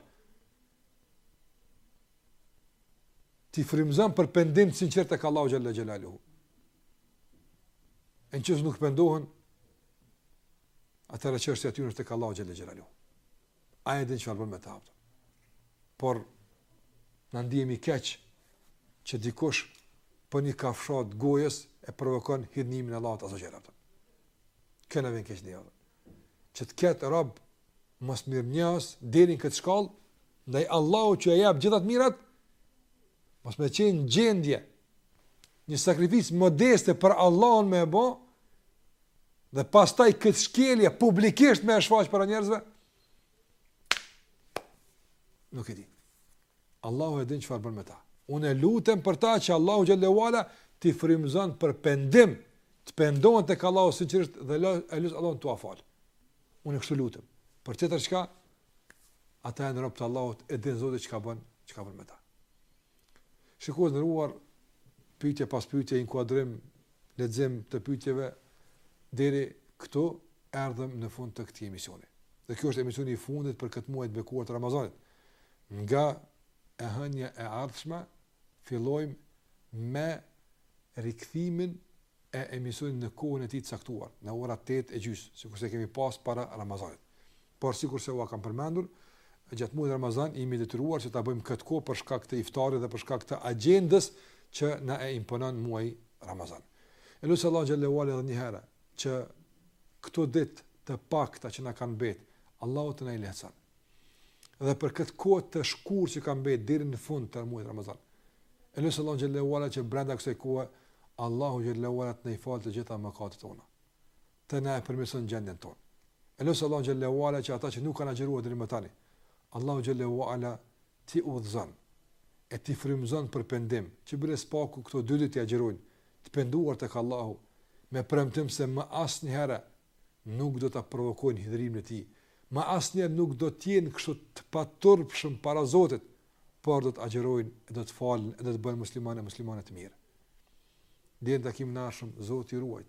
T'i frymzon për pendim të sinqertë tek Allahu xhele xhelaluhu. E në qoftë se nuk pendohen, atëherë çështja e tyre është tek Allahu xhele xhelaluhu. Ai e din çfarë bën me ta. Por na ndihemi keq që dikush për një kafshat gojës e provokon hidhnimin e Allahut azze ve xhel. Kjo na vjen keq neve. Që të ketë rob mosmirënjohës deri në këtë shkallë ndaj Allahut që e jap gjitha t'mirat, mos me qenë në gjendje një sakrificë modeste për Allahun me e bë, dhe pastaj këtë shkelje publikisht me e shfaqë para njerëzve, nuk e di. Allahu e din çfarë bën me ta. Unë e lutem për ta që Allahu xhelle ue ala t'i frymëzon për pendim, të pendohen tek Allahu sinqerisht dhe e lus Allahun t'ua falë. Unë kështu lutem. Për të tjera çka, ata janë robë të Allahut e din Zoti çka bën, çka bën me ta. Shikues të nderuar, pyetje pas pyetje inkuadrim lexim të pyetjeve deri këtu erdhëm në fund të këtij emisioni. Dhe kjo është emisioni i fundit për këtë muaj të bekuar të Ramazanit. Nga e hënia e ardhshme fillojmë me rikthimin e emisionit në kohën e tij të caktuar, në ora 8:30, sikurse kemi pas para Ramazanit. Por sikurse ua kam përmendur, gjatë muajit Ramazan jemi detyruar që ta bëjmë këtë kohë për shkak të iftarit dhe për shkak të agjendës që na e imponon muaji Ramazan. E lus Allahun xhelle ue ala edhe një herë që këto ditë të pakta që na kanë mbet, Allahu të na i lehtëson. Dhe për këtë kohë të shkurtë që ka mbet deri në fund të muajit Ramazan. E lus Allahun xhelle ue ala që brenda kësaj kohe Allahu xhelle ue ala të na i falë të gjitha mëkatet tona. të na e përmirëson gjendjen tonë. E lus Allahun xhelle ue ala që ata që nuk kanë agjëruar deri më tani, Allahu xhelle ue ala t'i udhëzon e t'i frymëzon për pendim, që bare së paku këto dy ditë të agjërojnë, të penduar tek Allahu me premtim se më asnjëherë nuk do ta provokojnë hidhërimin e tij. Më asnjëherë nuk do të jenë kështu të paturpshëm para Zotit, por do të agjërojnë e do të falen e do të bëhen muslimanë e muslimane të mirë. Deri në takimin e ardhshëm, Zoti ju ruajt,